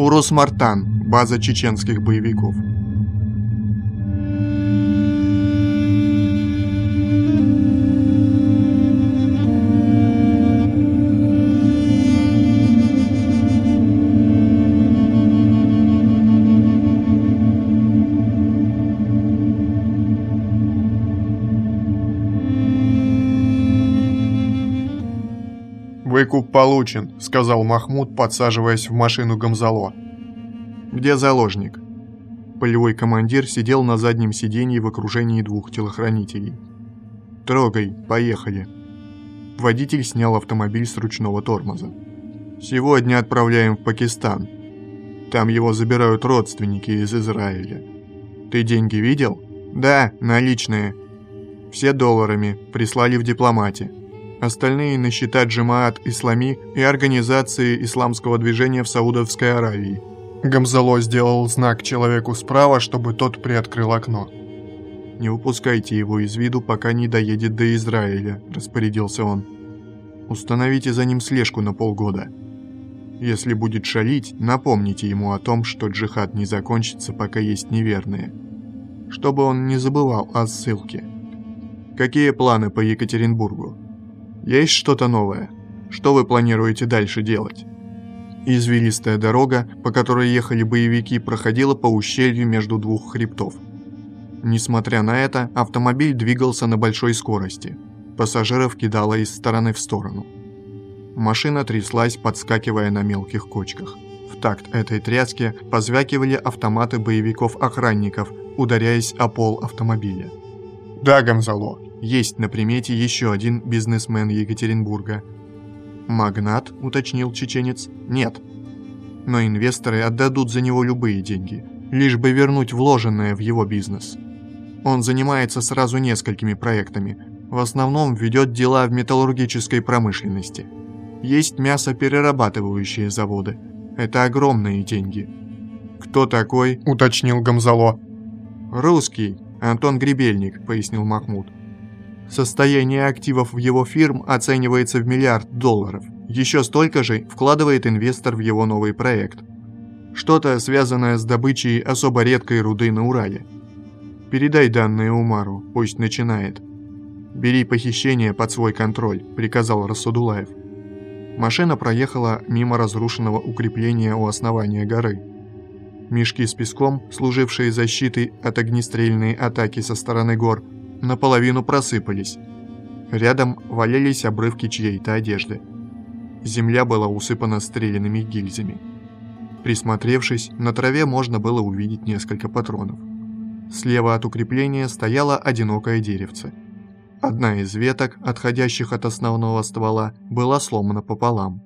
Урус-Мартан, база чеченских боевиков. «Выкуп получен», — сказал Махмуд, подсаживаясь в машину Гамзало. «Где заложник?» Полевой командир сидел на заднем сиденье в окружении двух телохранителей. «Трогай, поехали». Водитель снял автомобиль с ручного тормоза. «Сегодня отправляем в Пакистан. Там его забирают родственники из Израиля. Ты деньги видел?» «Да, наличные. Все долларами, прислали в дипломате остальные на счета Джимаат Ислами и Организации исламского движения в Саудовской Аравии. Гамзало сделал знак человеку справа, чтобы тот приоткрыл окно. «Не упускайте его из виду, пока не доедет до Израиля», – распорядился он. «Установите за ним слежку на полгода. Если будет шалить, напомните ему о том, что джихад не закончится, пока есть неверные. Чтобы он не забывал о ссылке. Какие планы по Екатеринбургу?» Есть что-то новое? Что вы планируете дальше делать? Извилистая дорога, по которой ехали боевики, проходила по ущелью между двух хребтов. Несмотря на это, автомобиль двигался на большой скорости. Пассажиров кидало из стороны в сторону. Машина тряслась, подскакивая на мелких кочках. В такт этой тряски позвякивали автоматы боевиков-охранников, ударяясь о пол автомобиля. «Да, Гамзало, есть на примете еще один бизнесмен Екатеринбурга. «Магнат?» – уточнил чеченец. «Нет. Но инвесторы отдадут за него любые деньги, лишь бы вернуть вложенное в его бизнес. Он занимается сразу несколькими проектами, в основном ведет дела в металлургической промышленности. Есть мясоперерабатывающие заводы. Это огромные деньги. «Кто такой?» – уточнил Гамзало. «Русский, Антон Гребельник», – пояснил Махмуд. Состояние активов в его фирм оценивается в миллиард долларов. Еще столько же вкладывает инвестор в его новый проект. Что-то связанное с добычей особо редкой руды на Урале. Передай данные Умару, пусть начинает. «Бери похищение под свой контроль», – приказал Рассудулаев. Машина проехала мимо разрушенного укрепления у основания горы. Мешки с песком, служившие защитой от огнестрельной атаки со стороны гор, наполовину просыпались. Рядом валялись обрывки чьей-то одежды. Земля была усыпана стрелянными гильзами. Присмотревшись, на траве можно было увидеть несколько патронов. Слева от укрепления стояло одинокое деревце. Одна из веток, отходящих от основного ствола, была сломана пополам.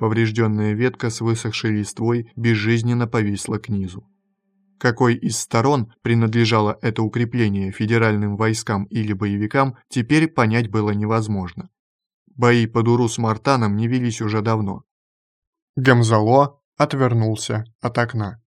Поврежденная ветка с высохшей листвой безжизненно повисла к низу. Какой из сторон принадлежало это укрепление федеральным войскам или боевикам, теперь понять было невозможно. Бои под Урус-Мартаном не велись уже давно. Гамзало отвернулся от окна.